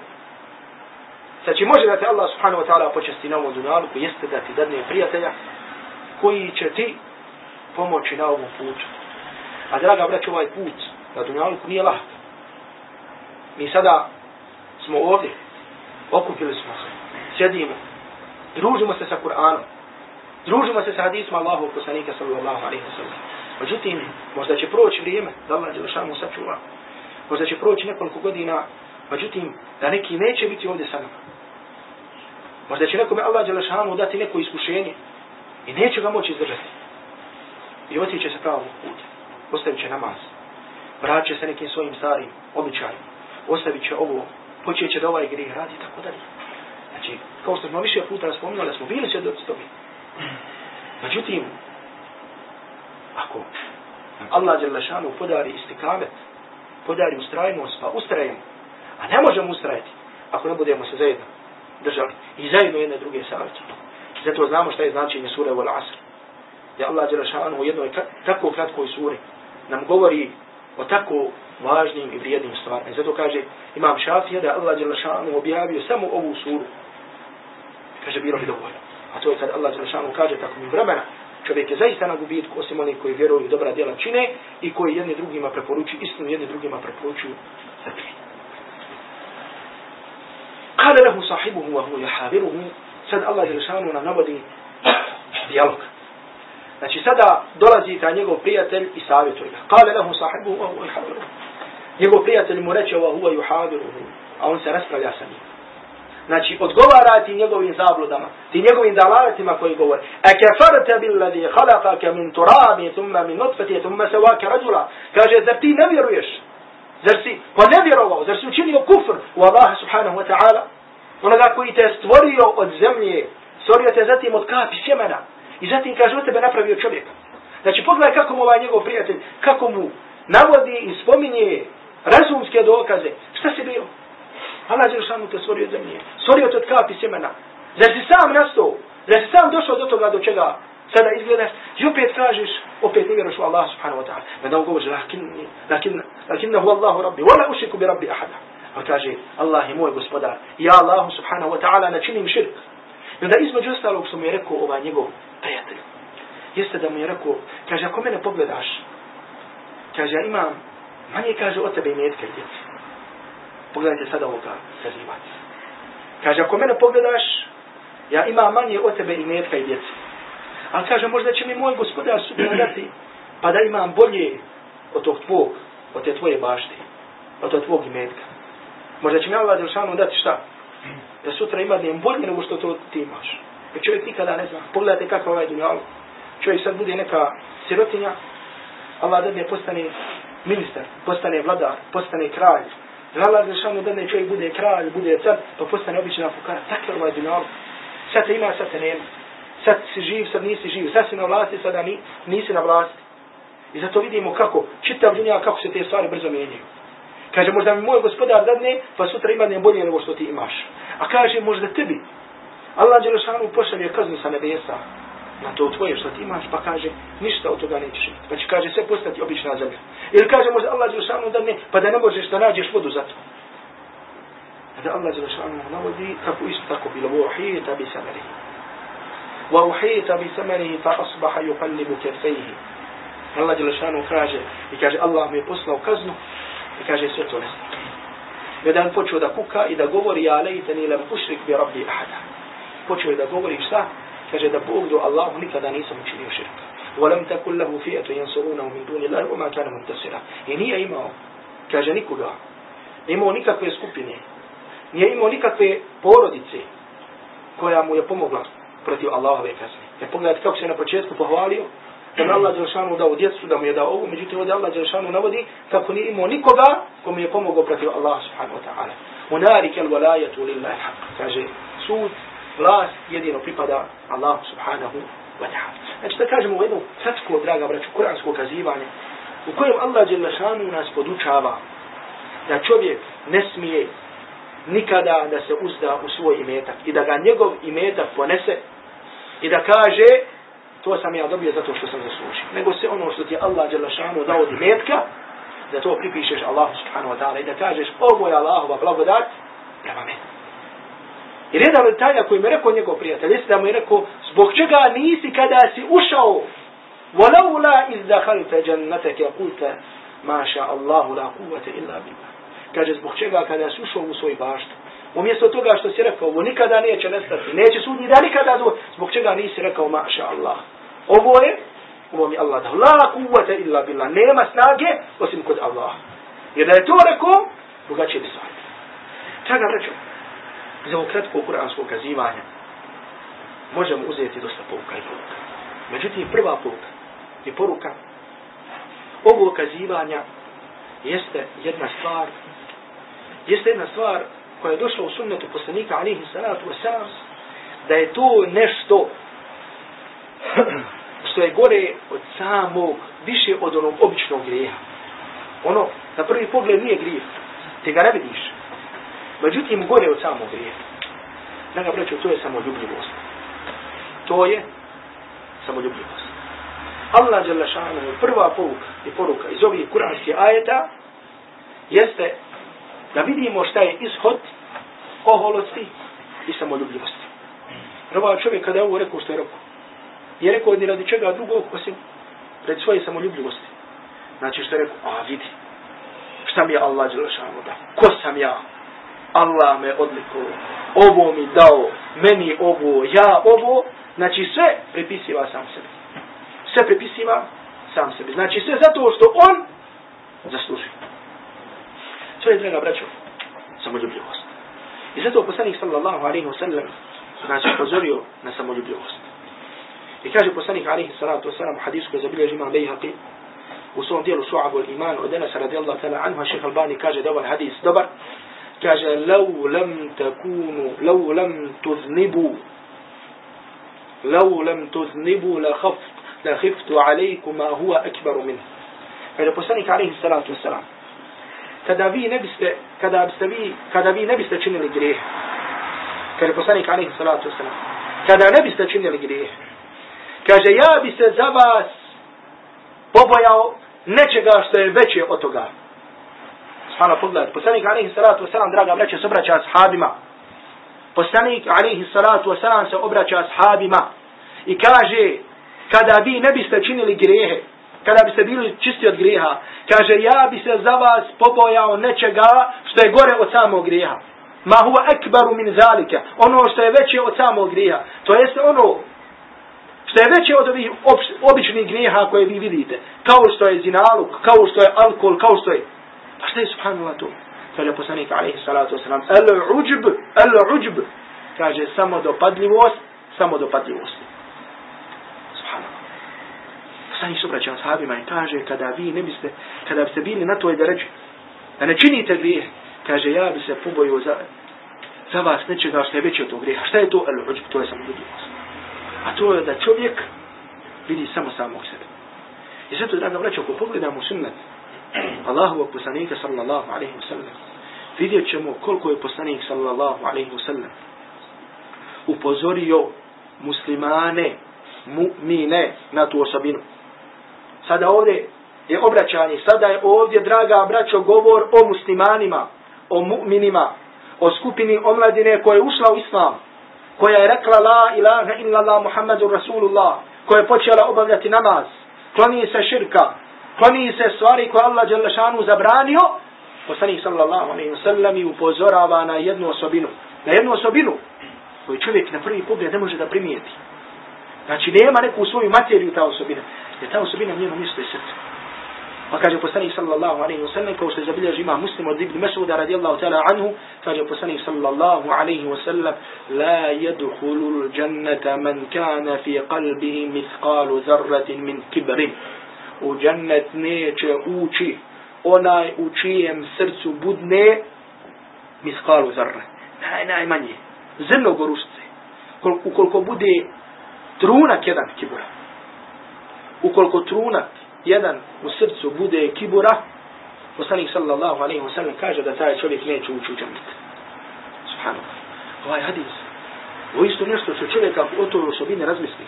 znači može da te Allah subhanahu wa ta'ala počesti na ovom dunjalu, koji jeste da ti dadne prijatelja, koji će ti pomoći na ovom putu. A draga braće, ovaj put na dunjalu nije lahko. Mi sada smo ovdje, okupili smo se, sjedimo, družimo se sa Kur'anom, družimo se sa hadisma Allahu poslanika sallallahu alaihi wa sallam. Međutim, možda će proći vrijeme da Allah Đelešanu sačuva. Možda će proći nekoliko godina, međutim, da neki neće biti ovdje sa nama. Možda će nekome Allah Đelešanu dati neko iskušenje i neće ga moći izdržati. I otiće se pravo put. Ostavit će namaz. Vraće se nekim svojim starim običajima. Ostavit će ovo počet će da ovaj grih radi i tako dalje. Znači, kao što smo više puta spominjali, smo bili svjedoci tobi. Međutim, ako nam Allah Đelešanu podari istikamet, podari ustrajnost, pa ustrajemo. A ne možemo ustrajati ako ne budemo se zajedno držali. I zajedno jedne druge savjeti. Zato znamo šta je značenje sure Vol Asr. Da Allah Đelešanu u jednoj tako kratkoj suri nam govori o tako važnim i vrijednim stvarima. Zato kaže Imam Šafija da Allah Đelešanu objavio samo ovu suru. Kaže, bilo bi dovoljno. A to je kad Allah Đelešanu kaže tako mi vremena, čovjek je zaista na gubitku, osim onih koji vjeruju dobra djela čine i koji jedni drugima preporučuju istinu, jedni drugima preporučuju strpljenje. Kale lehu sahibuhu wa hu jahaviruhu, sad Allah Đelešanu nam navodi dijalog. Znači sada dolazi ta njegov prijatelj i savjetuje ga. Kale lehu sahibuhu wa hu jahaviruhu. Njegov prijatelj mu reče wa huwa yuhaviruhu, a on se raspravlja sa njim. Znači, odgovara ti njegovim zabludama, ti njegovim dalaletima koji govore. A kefarta billadi halakake min turabi, thumma min nutfati, thumma se rajula. Kaže, zar ti ne vjeruješ? Zar si, ponevjerovao? ne vjerovao, zar si učinio kufr u Allaha subhanahu wa ta'ala? Onoga koji te stvorio od zemlje, stvorio te zatim od kapi sjemena. I zatim kaže, od tebe napravio čovjeka. Znači, pogledaj kako mu ovaj njegov prijatelj, kako mu navodi i spominje razumske dokaze. Šta si bio? Allah je samo te stvorio od zemlje. Stvorio te od kapi sjemena. Zar si sam nastao? Zar si sam došao do toga do čega sada izgledaš? I opet kažeš, opet ne vjeruš u Allah subhanahu wa ta'ala. Ma da govoriš, lakin, lakin, lakinnahu Allahu rabbi, wala ušiku bi rabbi ahada. Pa kaže, Allah je moj gospodar. Ja Allahu subhanahu wa ta'ala ne činim širk. I onda između ostalog što mu je rekao ovaj njegov prijatelj. Jeste da mu je rekao, kaže, ako mene pogledaš, kaže, ja imam, manje kaže od tebe i metke djeci. Pogledajte sada ovoga kazivati. Kaže, ako mene pogledaš, ja imam manje od tebe i metka i djeci. A kaže, možda će mi moj gospodar sutra *clears throat* dati, pa da imam bolje od tog tvog, od te tvoje bašte, od tog tvog imetka. Možda će mi Allah Đelšanu dati šta? Da sutra ima da bolje nego što to ti imaš. Jer čovjek nikada ne zna. Pogledajte kakav ovaj dunjal. Čovjek sad bude neka sirotinja, Allah da ne postane ministar, postane vladar, postane kralj, Allah za šanu da ne čovjek bude kralj, bude car, pa postane obična fukara. Tako je ovaj dunjal. Sad te ima, sad te nema sad si živ, sad nisi živ, sad si na vlasti, sada ni, nisi na vlasti. I zato vidimo kako, čitav dunja, kako se te stvari brzo menjaju. Kaže, možda mi moj gospodar dadne, pa sutra ima ne bolje nego što ti imaš. A kaže, možda tebi. Allah je lošanu pošalje kaznu sa nebesa na to tvoje što ti imaš, pa kaže, ništa od toga nećeš imati. Pa će, kaže, sve postati obična zemlja. Ili kaže, možda Allah je da dadne, pa da ne možeš da nađeš vodu za to. A da Allah je lošanu navodi, tako isto tako bilo vohije, tabi bi sanali. وأحيط بثمره فأصبح يقلب كفيه. الله جل شأنه كاجة يكاجة الله مي بسلا وكزنه يكاجة سيطو نسنا يدان بوچو دا كوكا إذا قبر يا ليتني لم أشرك بربي أحدا بوچو إذا قبر إشتا كاجة دا دو الله لك دا نيسا مجيني وشرك ولم تكن له فئة ينصرونه من دون الله وما كان منتصرا إني أيمو كاجة نيكو دا نيمو نيكا كوي سكوبيني نيمو نيكا كوي koja mu je pomogla. Protiv Allahove kazne. Jer pogledajte kako se na početku pohvalio, da mu Allah Đelšanu dao djecu, da mu je dao ovu, međutim ovdje Allah Đelšanu navodi kako nije imao nikoga ko mu je pomogao protiv Allah subhanahu wa ta'ala. Unarik al-valajetu lillahi haq. Kaže, sud vlast jedino pripada Allah subhanahu wa ta'ala. Znači da kažemo u jednu kratko, draga braću, kuransko kazivanje, u kojem Allah Đelšanu nas podučava da čovjek ne smije nikada da se uzda u svoj imetak i da ga njegov imetak ponese i da kaže to sam ja dobio zato što sam zaslužio. Nego se ono što ti Allah Đelešanu dao od imetka, da to pripišeš Allah subhanahu wa ta'ala i da kažeš ovo je Allahova blagodat prema meni. I jedan od tajna koji mi rekao njegov prijatelj, jeste da mu je rekao, zbog čega nisi kada si ušao, وَلَوْلَا إِذْ دَخَلْتَ جَنَّتَكَ قُلْتَ مَا شَاءَ اللَّهُ لَا قُوَّةَ إِلَّا بِاللَّهِ Kaže, zbog čega kada si ušao u svoj baštu, umjesto toga što si rekao, ovo nikada neće nestati, neće sudnji da nikada do... zbog čega nisi rekao, maša Allah. Ovo je, ovo mi Allah dao, la kuvvete illa billah, nema snage osim kod Allah. Jer da je to rekao, drugačije bi stvari. Čega reću? za ovog kratkog kuranskog kazivanja možemo uzeti dosta pouka i pouka. Međutim, prva poruka i poruka ovog kazivanja jeste jedna stvar jeste jedna stvar koje je došlo u sunnetu poslanika alihi salatu wasalam da je to nešto *clears throat* što je gore od samog, više od onog običnog grijeha. Ono, na prvi pogled nije grijeh, ti ga ne vidiš. Međutim, gore od samog grijeha. Draga braćo, to je samoljubljivost. To je samoljubljivost. Allah je prva poruka i poruka iz ovih kuranskih ajeta jeste da vidimo šta je ishod oholosti i samoljubljivosti. Prvo čovjek kada je ovo rekao što je rekao, je rekao ni radi čega drugog osim pred svoje samoljubljivosti. Znači što je rekao, a vidi, šta mi je Allah Đelešanu da? Ko sam ja? Allah me odliko, ovo mi dao, meni ovo, ja ovo, znači sve pripisiva sam sebi. Sve pripisiva sam sebi. Znači sve zato što on zaslužio. Sve je, draga braćo, samoljubljivost. I zato poslanik sallallahu alaihi wa sallam znači pozorio na samoljubljivost. I kaže poslanik alaihi salatu wasalam u hadisu koji zabilježi imam Bejhaqi u svom dijelu Šu'abu al-Iman od Enesa radijallahu ta'ala anhu, a šeha Albani kaže da ovaj hadis dobar, kaže lau lam takunu, lau lam tuznibu, lau lam tuznibu la khaft, la khiftu alaikum ma huwa akbaru min. Kaže poslanik alaihi salatu wasalam, kada vi ne biste, kada biste vi, kada vi ne biste činili grijeh, kaže poslanik alaihi salatu wasalam, kada ne biste činili grijeh, kaže ja bi se za vas pobojao nečega što je veće od toga. Subhano pogledajte. Poslanik alaihi salatu wasalam, draga braće, se obraća ashabima. Poslanik alaihi salatu wasalam se obraća ashabima i kaže, kada vi ne biste činili grijehe, kada biste bili čisti od grijeha, kaže, ja bi se za vas pobojao nečega što je gore od samog grijeha. Ma huwa akbaru min zalika. Ono što je veće od samog grijeha. To jeste ono što je veće od ovih običnih grijeha koje vi vidite. Kao što je zinaluk, kao što je alkohol, kao što je... Pa što je subhanallah to? Kaže poslanik alaihi salatu wasalam, el uđb, el uđb. Kaže samo dopadljivost, samo dopadljivost. Subhanallah. Poslanik se obraća sahabima i kaže, kada vi ne biste, kada biste bili na toj da reći, da ne činite grije, kaže, ja bi se pobojio za, za vas nečega što je veće od tog grija. Šta je to el uđb? To je samo dopadljivost. A to je da čovjek vidi samo samog sebe. I zato, draga vraća, ako pogledamo sunnet Allahovog poslanika sallallahu alaihi wa sallam, vidjet ćemo koliko je poslanik sallallahu alaihi wa sallam upozorio muslimane, mu'mine na tu osobinu. Sada ovdje je obraćanje, sada je ovdje, draga braćo, govor o muslimanima, o mu'minima, o skupini omladine koja je ušla u islam, koja je rekla la ilaha illa Allah Rasulullah, koja je počela obavljati namaz, kloni se širka, kloni se stvari koje Allah Đelešanu zabranio, poslanih sallallahu alaihi wa sallam i upozorava na jednu osobinu. Na jednu osobinu koju čovjek na prvi pogled ne može da primijeti. Znači nema neku svoju materiju ta osobina. Jer ta osobina u njenom mjestu je srce. Pa kaže poslanik sallallahu alaihi wa sallam, kao što je zabilježi ima muslim od Ibn Mesuda radijallahu ta'ala anhu, kaže poslanik sallallahu alaihi wa sallam, la yadkhulu l-jannata man kana fi qalbihi mithqalu zarratin min kibrin. U džennet neće ući onaj u čijem srcu budne mithqalu zarra. Naj, najmanje. Zrno gorušce. Ukoliko bude trunak jedan kibura. Ukoliko trunak jedan u srcu bude kibura, poslanik sallallahu alaihi wa sallam kaže da taj čovjek neće ući u džanet. Subhanallah. Ovaj hadis. Ovo isto nešto što čovjek o toj osobini razmisli.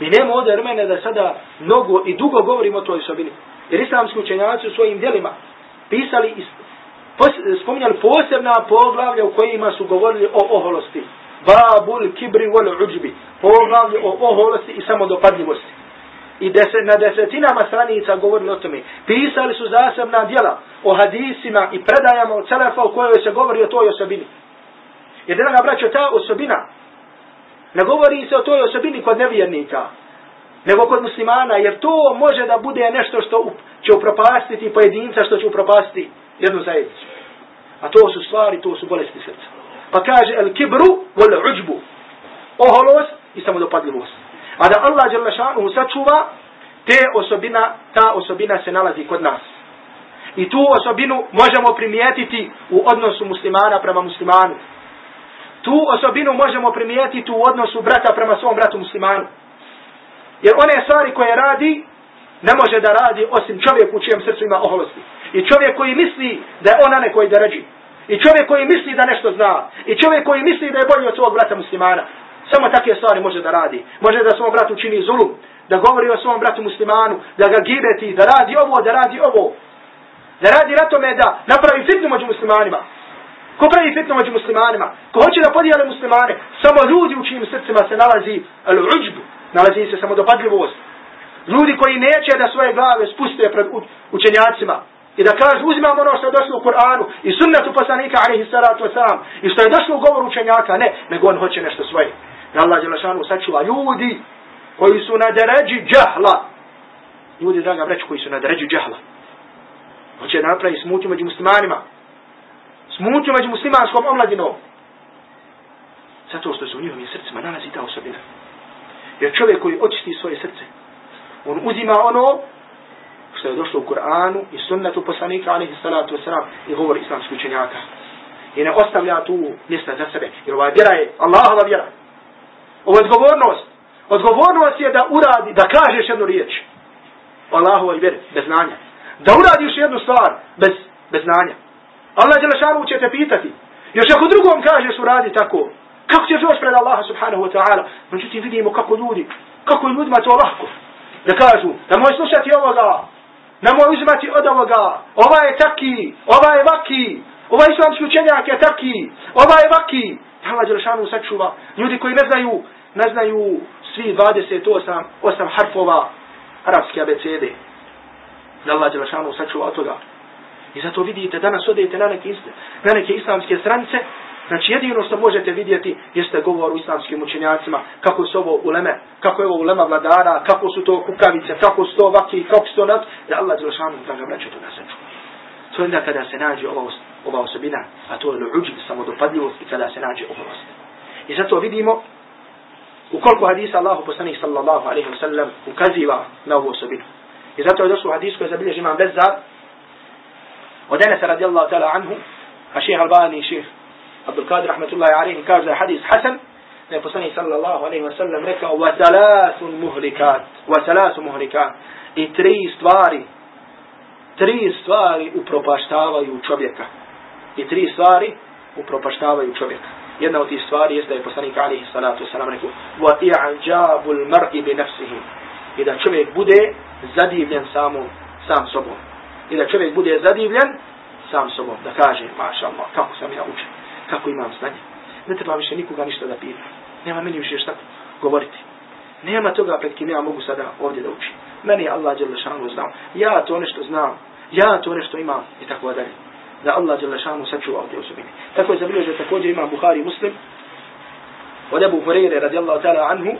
Mi nema ovdje vremena da sada mnogo i dugo govorimo o toj osobini. Jer islamski učenjaci u svojim dijelima pisali i pos, spominjali posebna poglavlja u kojima su govorili o oholosti. Babul kibri wal uđbi. Poglavlje o oholosti i samodopadljivosti i deset, na desetinama stranica govorili o tome. Pisali su zasebna djela o hadisima i predajama od Selefa u kojoj se govori o toj osobini. Jer draga braćo, ta osobina ne govori se o toj osobini kod nevjernika, nego kod muslimana, jer to može da bude nešto što će upropastiti pojedinca, što će upropastiti jednu zajednicu. A to su stvari, to su bolesti srca. Pa kaže, el kibru, vol uđbu, oholost i samodopadljivost. A da Allah dželle sačuva te osobina, ta osobina se nalazi kod nas. I tu osobinu možemo primijetiti u odnosu muslimana prema muslimanu. Tu osobinu možemo primijetiti u odnosu brata prema svom bratu muslimanu. Jer one stvari koje radi, ne može da radi osim čovjek u čijem srcu ima oholosti. I čovjek koji misli da je on na da ređi. I čovjek koji misli da nešto zna. I čovjek koji misli da je bolji od svog brata muslimana. Samo takve stvari može da radi. Može da svom bratu čini zulum. Da govori o svom bratu muslimanu. Da ga gibeti. Da radi ovo. Da radi ovo. Da radi na tome da napravi fitnu među muslimanima. Ko pravi fitnu među muslimanima? Ko hoće da podijele muslimane? Samo ljudi u čijim srcima se nalazi al-uđbu. Nalazi se samo dopadljivost. Ljudi koji neće da svoje glave spuste pred učenjacima. I da kažu uzimamo ono što je došlo u Kur'anu i sunnetu poslanika alaihi salatu wasalam. I što je došlo u govor učenjaka. Ne, nego on hoće nešto svoje. Da Allah Đelešanu sačuva ljudi koji su na deređi džahla. Ljudi, draga breć, koji su na deređi džahla. Hoće napravi smutju među muslimanima. Smutju među muslimanskom omladinom. Zato što se u njihovim srcima nalazi ta osobina. Jer čovjek koji očisti svoje srce, on uzima ono što je došlo u Kur'anu i sunnetu poslanika alaihi salatu wasalam i govori islamskih učenjaka. I ne ostavlja tu mjesta za sebe. Jer ova vjera je Allahova vjera. Ovo je odgovornost. Odgovornost je da uradi, da kažeš jednu riječ. Allahova vjeri, bez znanja. Da uradiš jednu stvar, bez, bez znanja. Allah je lašanu će te pitati. Još ako drugom kažeš uradi tako, kako ćeš doći pred Allaha subhanahu wa ta'ala? Međutim vidimo kako ljudi, kako ljudima to lahko. Da kažu, da moj slušati ovoga, nemoj uzimati od ovoga, ova je taki, ova je vaki, ova islamski učenjak je taki, ova je vaki. Allah Đelšanu sačuva. Ljudi koji ne znaju, ne znaju svi 28 osam harfova arapske abecede. Da Allah Đelešanu sačuva od toga. I zato vidite, danas odete na neke, na neke islamske stranice, Znači jedino što možete vidjeti jeste govor u islamskim učenjacima, kako su ovo uleme, kako je ovo ulema vladara, kako su to kukavice, kako su to vaki, kako su to nad, da Allah Đelešanu da ga vraća toga sačuva. To je onda kada se nađe ova, ova osobina, a to je luđi, samodopadljivost i kada se nađe oholost. I zato vidimo u koliko hadisa Allahu poslanik sallallahu alaihi wa sallam ukaziva na ovu osobinu. I zato je došlo hadis koji zabilježi imam Bezzar od Enesa radijallahu ta'ala anhu, a šeha Albani, šeha Abdul Qadir rahmetullahi alaihi kaže hadis hasan da je poslanik sallallahu alaihi wa sallam rekao wa talasun muhlikat wa talasun muhlikat i tri stvari tri stvari upropaštavaju čovjeka i tri stvari upropaštavaju čovjeka jedna od tih stvari jeste da je poslanik alihi salatu wasalam rekao wa i'jabul mar'i bi nafsihi i da čovjek bude zadivljen samom sam sobom i da čovjek bude zadivljen sam sobom da kaže maša Allah kako sam ja učen kako imam znanje. Ne treba više nikoga ništa da pita. Nema meni više šta govoriti. Nema toga pred kim ja mogu sada ovdje da učim. Meni je Allah Đelešanu znao. Ja to nešto znam. Ja to nešto imam. I tako dalje da Allah dželle šanu sačuva od osobine. Tako je zabilježio također ima Buhari Muslim. Od Abu Hurajre radijallahu ta'ala anhu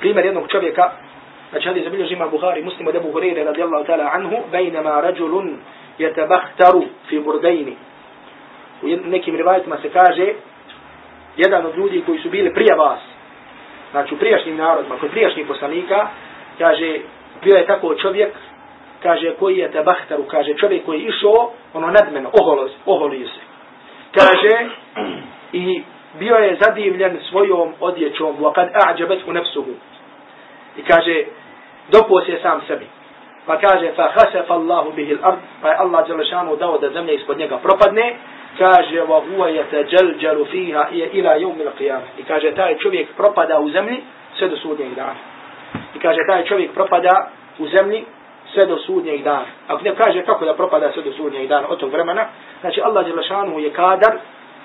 primjer jednog čovjeka Znači hadis zabilježio ima Buhari Muslim od Abu Hurajre radijallahu ta'ala anhu bejnama rađulun jetabahtaru fi burdejni. U nekim rivajitima se kaže jedan od ljudi koji su bili prije vas znači u prijašnjim narodima kod prijašnjih poslanika kaže bio je tako čovjek kaže, koji je te bahtaru, kaže, čovjek koji je išao, ono nadmeno, oholo, oholio se. Kaže, i bio je zadivljen svojom odjećom, wa kad a'đabet u nefsuhu. I kaže, dopos je sam sebi. Pa kaže, fa hasefa Allahu bihil ard, pa je Allah Đelešanu dao da zemlja ispod njega propadne, kaže wa huwa yatajaljalu fiha ila yawm al-qiyamah i kaže taj čovjek propada u zemlji sve do sudnjeg dana i kaže taj čovjek propada u zemlji sve do sudnjeg dana ako ne kaže kako da propada sve do sudnjeg dana od tog vremena znači Allah dželle šanu je kadar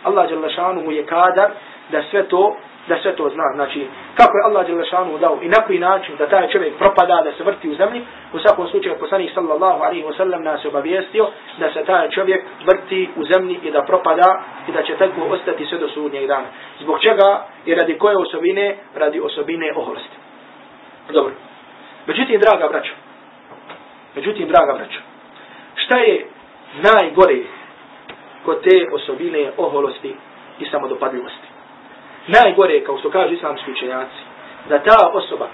Allah dželle šanu je kadar da sve to da sve to zna. Znači, kako je Allah Đelešanu dao i na koji način da taj čovjek propada, da se vrti u zemlji, u svakom slučaju poslanih sallallahu alaihi wasallam nas je obavijestio da se taj čovjek vrti u zemlji i da propada i da će tako ostati sve do sudnjeg dana. Zbog čega i radi koje osobine? Radi osobine oholosti. Dobro. Međutim, draga braćo, međutim, draga braćo, šta je najgore kod te osobine oholosti i samodopadljivosti? najgore, kao što kažu islamski učenjaci, da ta osoba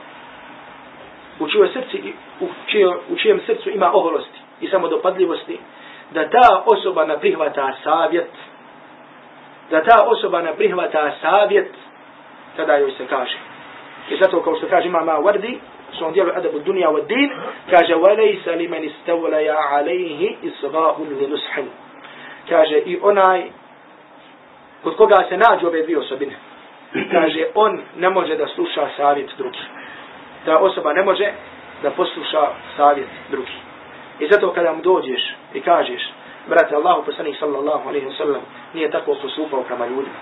u čijoj srci, u, čijem, u čijem srcu ima oholosti i samodopadljivosti, da ta osoba ne prihvata savjet, da ta osoba ne prihvata savjet, tada joj se kaže. I zato kao što kaže mama Wardi, svom dijelu Adabu Dunja wa Din, kaže وَلَيْسَ لِمَنِ اسْتَوْلَيَا عَلَيْهِ إِصْغَاهُ لِنُسْحٍ Kaže i onaj kod koga se nađu ove dvije osobine. *clears throat* Kaže on ne može da sluša savjet drugi. Ta osoba ne može da posluša savjet drugi. I zato kada mu dođeš i kažeš brate Allahu poslanik sallallahu alaihi wa sallam nije tako postupao prema ljudima.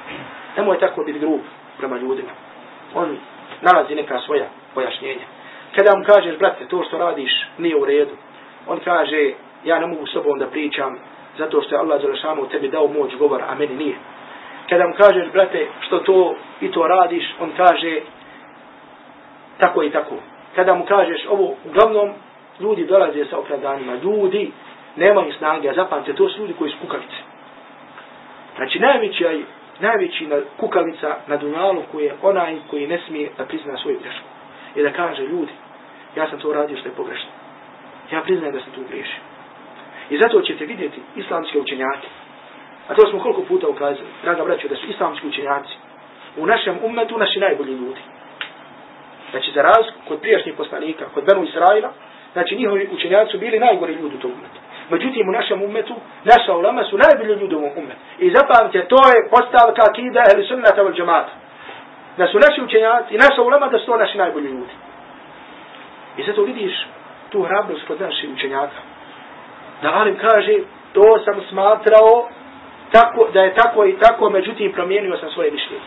Nemoj tako biti grub prema ljudima. On nalazi neka svoja pojašnjenja. Kada mu kažeš, brate, to što radiš nije u redu, on kaže, ja ne mogu s tobom da pričam zato što je Allah Zalešanu tebi dao moć govora, a meni nije. Kada mu kažeš, brate, što to i to radiš, on kaže, tako i tako. Kada mu kažeš ovo, uglavnom, ljudi dolaze sa opravdanjima. Ljudi nemaju snage, a zapamte, to su ljudi koji su kukavice. Znači, najveći, najveći na kukavica na dunjalu koji je onaj koji ne smije da prizna svoju grešku. I da kaže, ljudi, ja sam to radio što je pogrešno. Ja priznajem da sam tu griješio. I zato ćete vidjeti islamske učenjake. A to smo koliko puta ukazali, draga braćo, da su islamski učenjaci u našem umetu naši najbolji ljudi. Znači, za raz, kod prijašnjih poslanika, kod Benu Israila, znači njihovi učenjaci su bili najgori ljudi u tom umetu. Međutim, u našem umetu, naša ulama su najbolji ljudi u ovom umetu. I zapamte, to je postavka akida ili sunnata ili džamata. Da su naši učenjaci i naša ulama da su to naši najbolji ljudi. I zato vidiš tu hrabrost kod naših učenjaka. Da Alim kaže, to sam smatrao tako, da je tako i tako, međutim promijenio sam svoje mišljenje.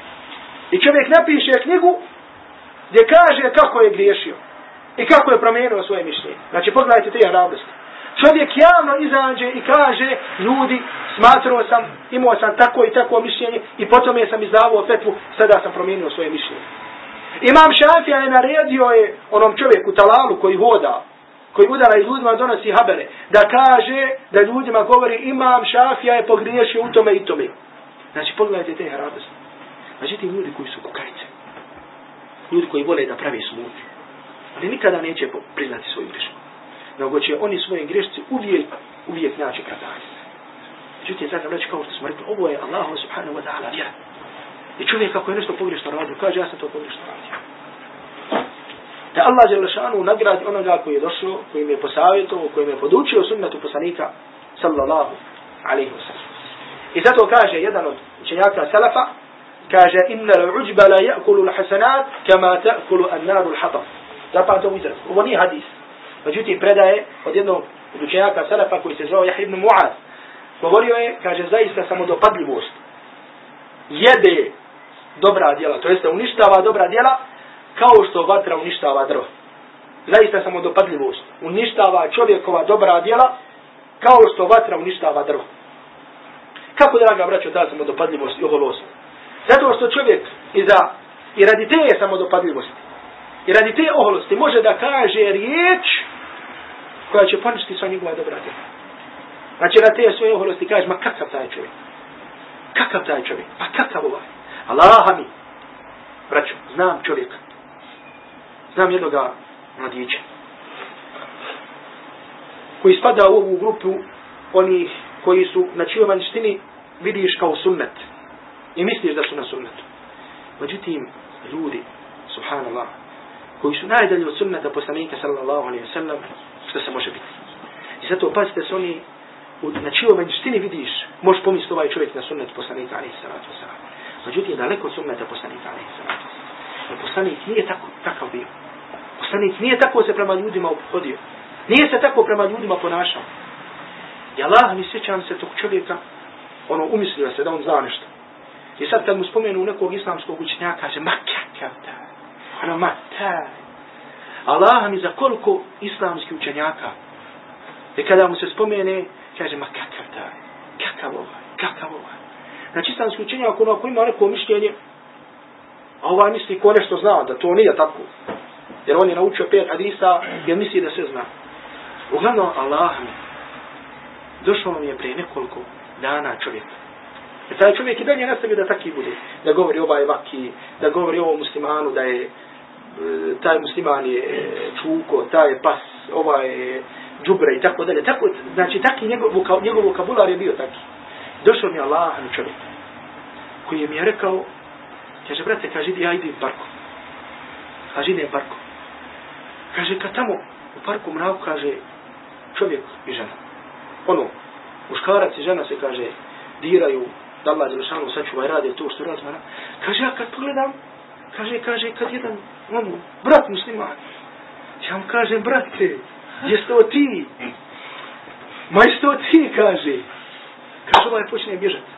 I čovjek napiše knjigu gdje kaže kako je griješio. I kako je promijenio svoje mišljenje. Znači pogledajte te hrabrosti. Čovjek javno izađe i kaže, ljudi, smatrao sam, imao sam tako i tako mišljenje i potom je sam izdavao fetvu, sada sam promijenio svoje mišljenje. Imam Šafija je naredio je onom čovjeku talalu koji voda, koji udara i ljudima donosi habere, da kaže da ljudima govori imam Šafija je pogriješio u tome i tome. Znači pogledajte te radosti. Znači ti ljudi koji su kukajce, Ljudi koji vole da pravi smutnju. Ali nikada neće priznati svoju grešku. Nego će oni svoje grešci uvijek, uvijek naći kazanje. Međutim, sad sam reći kao što smo rekli, ovo je Allah subhanahu wa ta'ala vjera. I čovjek ako je nešto pogrešno radio, kaže ja sam to pogrešno radio. Da Allah je lešanu nagradi onoga koji je došlo, koji je posavjetovao, koji je podučio sunnetu poslanika, sallallahu alaihi wa sallam. I zato kaže jedan od učenjaka salafa, kaže inna l'uđba la ja'kulu l'hasanat kama ta'kulu annaru l'hataf. Zapam to izraz. Ovo nije hadis. Međutim, predaje od jednog od učenjaka salafa koji se zove Jahid ibn Mu'az. Govorio je, kaže, zaista samodopadljivost. Jede dobra djela, to jeste uništava dobra djela, kao što vatra uništava drvo. Zaista samodopadljivost. Uništava čovjekova dobra djela, kao što vatra uništava drvo. Kako, draga braćo, ta samodopadljivost i oholost? Zato što čovjek iza, i radi te samodopadljivosti, i radi te oholosti, može da kaže riječ koja će poništi sva njegova dobra djela. Znači, na te svoje oholosti kaže, ma kakav taj čovjek? Kakav taj čovjek? Pa kakav ovaj? Allaha mi. Braćo, znam čovjeka. Znam jednoga mladića. Koji spada u ovu grupu oni koji su na čijoj vanštini vidiš kao sunnet. I misliš da su na sunnetu. Međutim, ljudi, subhanallah, koji su najdalje od sunnata poslanika sallallahu alaihi wa sallam, što se može biti. I zato pazite se oni na čijoj vanštini vidiš, možeš pomisliti ovaj čovjek na sunnet poslanika alaihi sallatu wa sallam. Međutim, daleko od sunnata poslanika alaihi sallatu wa sallam. Poslanik nije tako, takav bio. Poslanik nije tako se prema ljudima obhodio. Nije se tako prema ljudima ponašao. I Allah mi sjećam se tog čovjeka, ono umislio se da on zna nešto. I sad kad mu spomenu nekog islamskog učenjaka, kaže, ma kakav taj, na mata. Allah mi za koliko islamskih učenjaka, i kada mu se spomene, kaže, ma kakav taj, kakav ovaj, kakav ovaj. Znači islamski učenjak, ono ako ima neko mišljenje, a ovaj misli ko nešto zna, da to nije tako. Jer on je naučio pet hadisa, jer misli da se zna. Uglavnom, Allah mi, došlo mi je prije nekoliko dana čovjek. Jer taj čovjek i dalje nastavio da taki bude. Da govori ovaj vaki, da govori ovom muslimanu, da je E, taj musliman je e, čuko, taj je pas, ovaj je džubre i tako dalje. Tako, znači, taki njegov, njegov vokabular je bio taki. Došao mi Allah mi čovjek, koji je mi je rekao, kaže, brate, kaže, ja idem u kaže idem parkom. Kaže kad tamo u parku mraku kaže čovjek i žena. Ono, muškarac i žena se kaže diraju da Allah Đelešanu sačuva i rade to što razmara. Kaže, ja kad pogledam, kaže, kaže, kad jedan, ono, brat musliman, ja vam kažem, brate, jesi to ti? Ma jesi to ti, kaže. Kaže, ovaj počne bježati.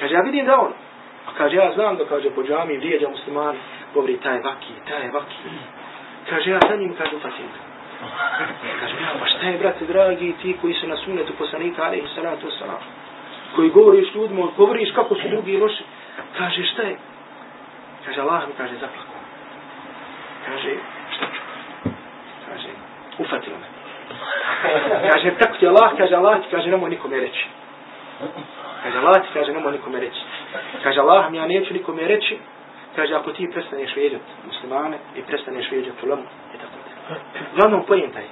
Kaže, ja vidim da on. A kaže, ja znam da, kaže, po džami vrijeđa musliman, govori, taj vaki, taj vaki. Kaže, ja sa njim, kaže, ufatim ga. Kaže, ja, pa šta je, brate, dragi, ti koji su na sunetu poslanika, ali i salatu wasalam, koji govoriš ljudima, govoriš kako su drugi loši. Kaže, šta je? Kaže, Allah mi kaže, zaplako. Kaže, šta ću? Kaže, ufatilo me. Kaže, tako ti Allah, kaže, Allah ti kaže, nemoj nikome reći. Kaže, Allah ti kaže, nemoj nikome reći. Kaže, Allah mi ja neću nikome reći. Kaže, ako ti prestaneš vidjeti muslimane i prestaneš vidjeti ulamu, i tako da. Glavnom pojem taj.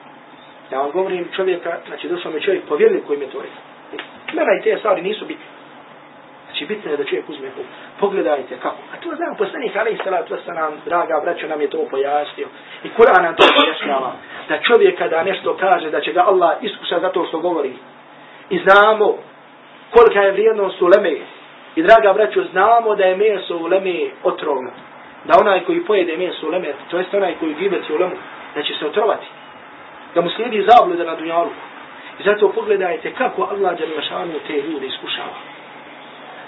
Ja vam govorim čovjeka, znači došao mi čovjek povjerljiv koji je to rekao. Mena i te stvari nisu bitne. Znači bitno je da čovjek uzme pog. Pogledajte kako. A to znam, poslanik alaih salatu wasalam, draga braća nam je to pojasnio. I Kur'an nam to pojasnjava. Da čovjek kada nešto kaže, da će ga Allah iskušati zato što govori. I znamo kolika je vrijednost u leme. I draga braćo, znamo da je meso u leme otrovno. Da onaj koji pojede meso u leme, to jest onaj koji gibeti u lemu, da će se otrovati. Da mu slijedi zabluda na dunjalu. I zato pogledajte kako Allah Đalešanu te ljude iskušava.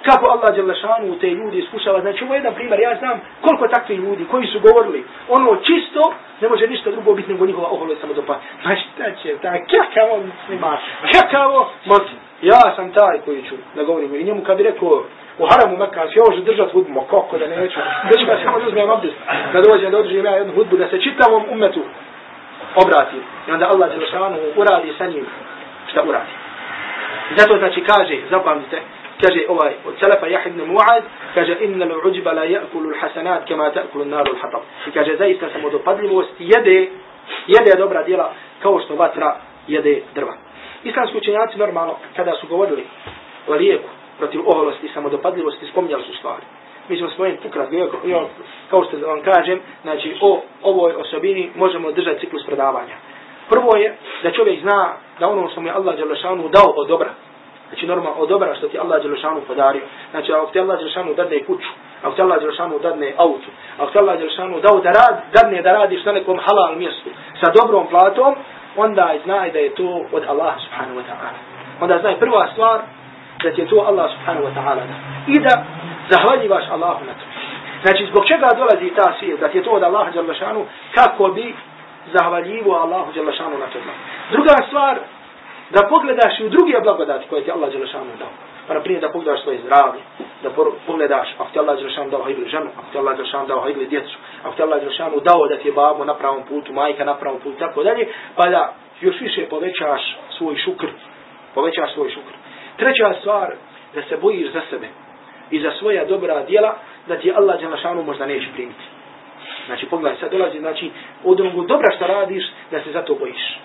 Kako Allah Đalešanu te ljudi iskušava. Znači ovo je jedan primjer, ja znam koliko takvi ljudi koji su govorili ono čisto, ne može ništa drugo biti nego njihova oholo samo dopa. Ma pa šta će, ta, kakavo muslima, kakavo kakav ja sam taj koji ću da govorim. I njemu kad bi rekao, u haramu Mekka, ja hoću držati hudbu, ma kako da neću. Da ću ga samo da uzmem abdest, da dođem da održim ja jednu hudbu, da se čitavom umetu obratim. I onda Allah Đelešanu uradi sa njim šta uradi. Zato znači kaže, zapamtite, kaže ovaj od Selefa Jahid ibn Mu'ad, kaže inna l'uđba la ja'kulu l'hasanat kama ta'kulu naru l'hatab. I kaže zaista samodopadljivost jede, jede dobra djela kao što vatra jede drva. Islamski učenjaci normalno kada su govorili o lijeku protiv oholosti i samodopadljivosti spominjali su stvari. Mi smo svojim ukrat, kao što vam kažem, znači o ovoj osobini možemo držati ciklus predavanja. Prvo je da čovjek zna da ono što mu je Allah Đalešanu dao od dobra. Znači normalno od dobra što ti Allah Đelešanu podario. Znači ako ti Allah Đelešanu dadne kuću, ako ti Allah Đelešanu dadne auto, ako ti Allah Đelešanu dao da rad, dadne da radiš na nekom halal mjestu sa dobrom platom, onda znaj da je to od Allah subhanahu wa ta'ala. Onda znaj prva stvar da ti je to Allah subhanahu wa ta'ala da. I da zahvaljivaš Allahu na to. Znači zbog čega dolazi ta svijet, da ti je to od Allaha Đelešanu, kako bi zahvaljivo Allahu Đelešanu na to. Druga stvar, da pogledaš i u druge blagodati koje ti Allah Đelešanu dao. Pa na primjer da pogledaš svoje zdravlje, da pogledaš ako ti Allah Đelešanu dao hajgli ženu, ako ti Allah Đelešanu dao hajgli djecu, ako ti Allah Đelešanu dao da ti je babo na pravom putu, majka na pravom putu, tako dalje, pa da još više povećaš svoj šukr, povećaš svoj šukr. Treća stvar, da se bojiš za sebe i za svoja dobra djela, da ti Allah Đelešanu možda neće primiti. Znači, pogledaj, sad dolazi, znači, od onog dobra što radiš, da se za to bojiš.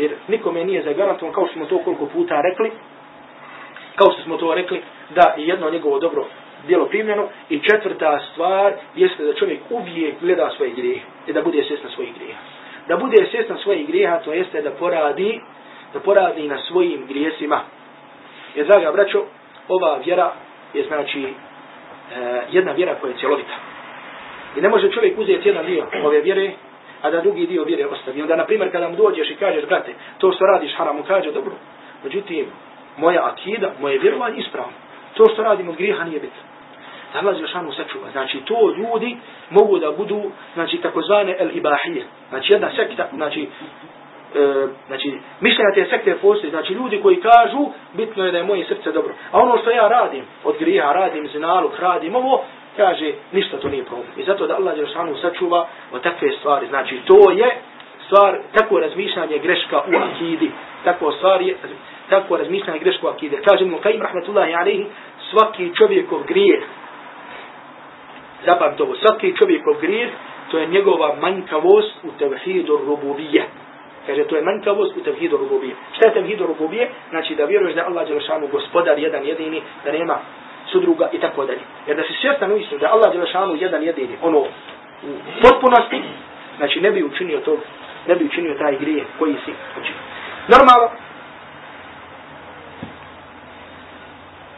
Jer nikome nije zagarantovan, kao što smo to koliko puta rekli, kao što smo to rekli, da je jedno njegovo dobro djelo primljeno. I četvrta stvar jeste da čovjek uvijek gleda svoje grijehe i da bude svjestan svojih grijeha. Da bude svjestan svojih grijeha, to jeste da poradi, da poradi na svojim grijesima. Jer, draga braćo, ova vjera je znači e, jedna vjera koja je cjelovita. I ne može čovjek uzeti jedan dio ove vjere, a da drugi dio vjere ostavi. Onda, na primjer, kada mu dođeš i kažeš, brate, to što radiš haram, mu kaže, dobro, međutim, moja akida, moje vjerovanje ispravno. To što radim od grijeha nije bitno. Da Allah Žešanu sačuva. Znači, to ljudi mogu da budu, znači, takozvane el-ibahije. Znači, jedna sekta, znači, e, znači, mišljenja te sekte postoji, znači, ljudi koji kažu, bitno je da je moje srce dobro. A ono što ja radim, od grija radim, zinaluk, radim ovo, kaže, ništa to nije problem. I zato da Allah Đelšanu sačuva o takve stvari. Znači, to je stvar, tako razmišljanje greška u akidi. Tako stvar je, tako razmišljanje greška u akidi. Kaže mu, kajim rahmetullahi alaihi, svaki čovjekov grijeh, zapam to, svaki čovjekov grijeh, to je njegova manjkavost u tevhidu rububije. Kaže, to je manjkavost u tevhidu rububije. Šta je tevhidu rububije? Znači, da vjeruješ da Allah Đelšanu gospodar jedan jedini, da nema sudruga i tako dalje. Jer da si svjestan u istinu da Allah Đelešanu jedan jedini, ono, u potpunosti, znači ne bi učinio to, ne bi učinio taj grije koji si učinio. Normalno,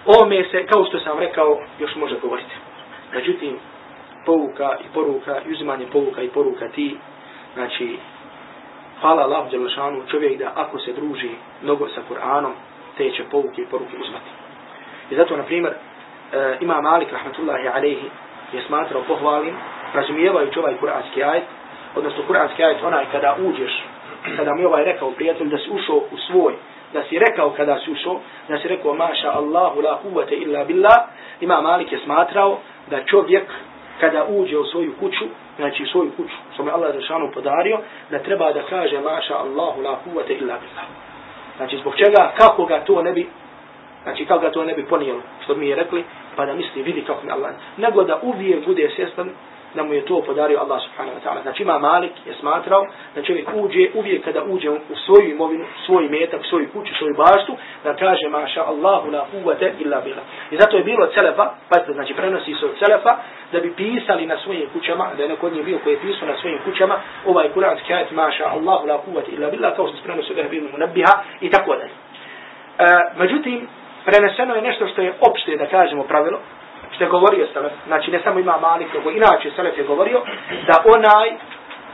ovome se, kao što sam rekao, još može govoriti. Međutim, pouka i poruka, i uzimanje pouka i poruka ti, znači, hvala Allah Đelešanu čovjek da ako se druži mnogo sa Kur'anom, te će pouke i poruke uzmati. I zato, na primjer, e, ima Malik, rahmatullahi alaihi, je smatrao pohvalim, razumijevajući ovaj kur'anski ajet, odnosno kur'anski ajet, onaj kada uđeš, kada mi ovaj rekao prijatelj da si ušao u svoj, da si rekao kada si ušao, da si rekao maša Allahu la kuvvete illa billah, ima Malik je smatrao da čovjek kada uđe u svoju kuću, znači u svoju kuću, što mi Allah zašanu podario, da treba da kaže maša Allahu la kuvvete illa billah. Znači zbog čega, kako ga to ne bi, znači kao ga to ne bi ponijelo, što mi je rekli, pa da misli, vidi kako mi Allah, nego da uvijek bude svjestan da mu je to podario Allah subhanahu wa ta'ala. Znači ima Malik je smatrao da čovjek uđe, uvijek kada uđe u svoju imovinu, svoj metak, svoju kuću, svoju baštu, da kaže maša Allahu la uvate illa bila. I zato je bilo celefa, pazite, znači prenosi se od celefa, da bi pisali na svojim kućama, da je neko od njih bio koji je pisao na svojim kućama, ovaj kuranski ajat maša Allahu la uvate illa bila, kao što se prenosi od Ehbibu bilo munabiha i tako dalje. E, međutim, preneseno je nešto što je opšte, da kažemo pravilo, što je govorio Selef, znači ne samo ima Malik, nego inače Selef je govorio, da onaj,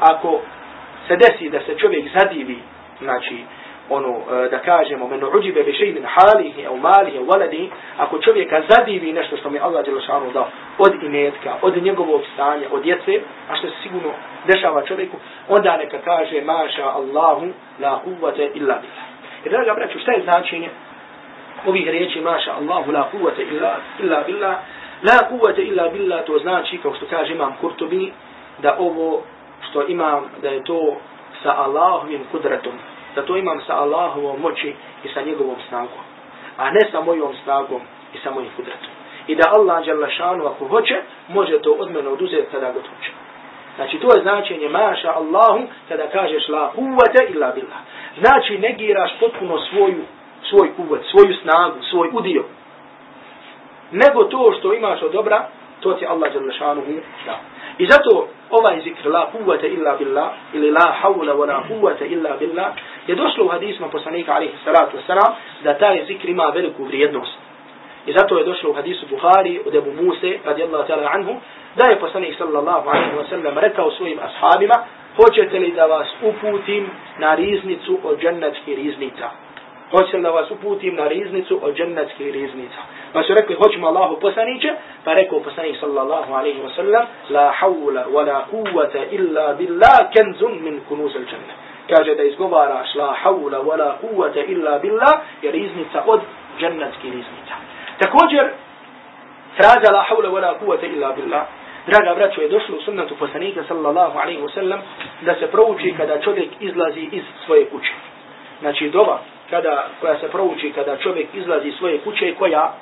ako se desi da se čovjek zadivi, znači, ono, e, da kažemo, men uđibe bi šeidin halihi, u malihi, u valadi, ako čovjeka zadivi nešto što mi Allah Đelešanu dao, od imetka, od njegovog stanja, od djece, a što se sigurno dešava čovjeku, onda neka kaže, maša Allahu, la uvate illa billah. I draga braću, šta je značenje ovih riječi, maša Allahu, la kuvvete illa, illa billah, La kuvvete illa billah to znači, kao što kaže imam Kurtubi, da ovo što imam, da je to sa Allahovim kudretom, da to imam sa Allahovom moći i sa njegovom snagom, a ne sa mojom snagom i sa mojim kudretom. I da Allah jalla šanu ako hoće, može to od mene oduzeti kada god hoće. Znači to je značenje maša Allahu kada kažeš la kuvvete illa billah. Znači negiraš potpuno svoju, svoj kuvat, svoju snagu, svoj udio nego to što imaš od dobra, to ti Allah dželle šanuhu da. I zato ovaj zikr la kuvata illa billah ili la hawla wa la kuvvete illa billah je došlo u hadisma poslanika alaihi salatu wasalam da taj zikr ima veliku vrijednost. I zato je došlo u hadisu Buhari od Ebu Muse radijallahu ta'ala anhu da je poslanik sallallahu alaihi wa sallam rekao svojim ashabima hoćete li da vas uputim na riznicu od džennetskih riznica? Hoćete da vas uputim na riznicu od džennetskih riznica? Pa su rekli, hoćemo Allahu poslaniće, pa rekao poslanik sallallahu alaihi wa sallam, la hawla wa la kuvvata illa billah kenzun min kunuz al. Kaže da izgovaraš la hawla wa la kuvvata illa billah, je riznica od džennetskih riznica. Također, fraza la hawla wa la kuvvata illa billah, Draga braćo, je došlo u sunnetu poslanika sallallahu alaihi wa sallam da se prouči kada čovjek izlazi iz svoje kuće. Znači, dova kada, koja se prouči kada čovjek izlazi iz svoje kuće, koja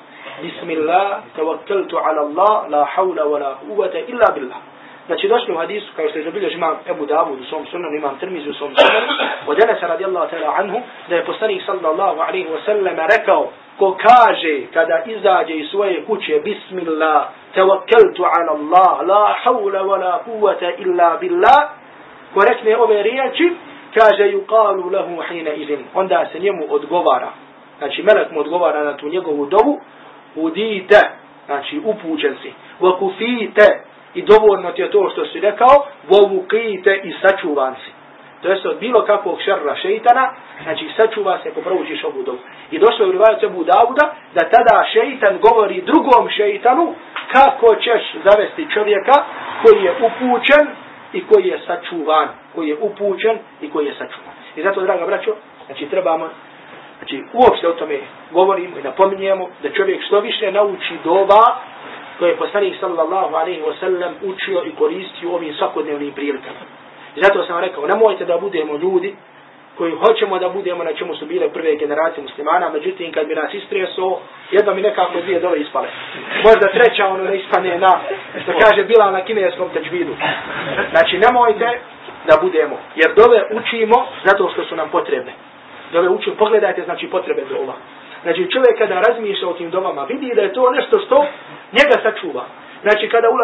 Bismillah, tawakkaltu ala Allah, la hawla wa la huvata illa billah. Znači došlo u hadisu, kao što je zabiljež imam Ebu Davud u svom sunanu, imam Tirmizu u svom sunanu, od Enesa radijallahu ta'ala anhu, da je poslanik sallallahu alaihi wa sallam rekao, ko kaže kada izađe iz svoje kuće, Bismillah, tawakkaltu ala Allah, la hawla wa la huvata illa billah, ko rekne ove riječi, kaže yuqalu lahu hina idin, onda se njemu odgovara, znači melek mu odgovara na tu njegovu dovu, udite, znači upućen si, vakufite i dovoljno ti je to što si rekao, vovukite i sačuvan si. To jest od bilo kakvog šerra šeitana, znači sačuva se ako proučiš ovu dovu. I došlo je u rivaju Cebu Dauda da tada šeitan govori drugom šeitanu kako ćeš zavesti čovjeka koji je upućen i koji je sačuvan, koji je upućen i koji je sačuvan. I zato, draga braćo, znači trebamo Znači, uopšte o tome govorimo i napominjemo da čovjek što više nauči doba koje je poslanik sallallahu alaihi wa sallam učio i koristio ovim svakodnevnim prilikama. I zato sam rekao, nemojte da budemo ljudi koji hoćemo da budemo na čemu su bile prve generacije muslimana, međutim kad bi nas istreso, jedno mi nekako dvije dole ispale. Možda treća ono ne ispane na, što kaže bila na kineskom teđvidu. Znači nemojte da budemo, jer dole učimo zato što su nam potrebne da učimo, pogledajte znači potrebe dova. Znači čovjek kada razmišlja o tim domama, vidi da je to nešto što njega sačuva. Znači kada ula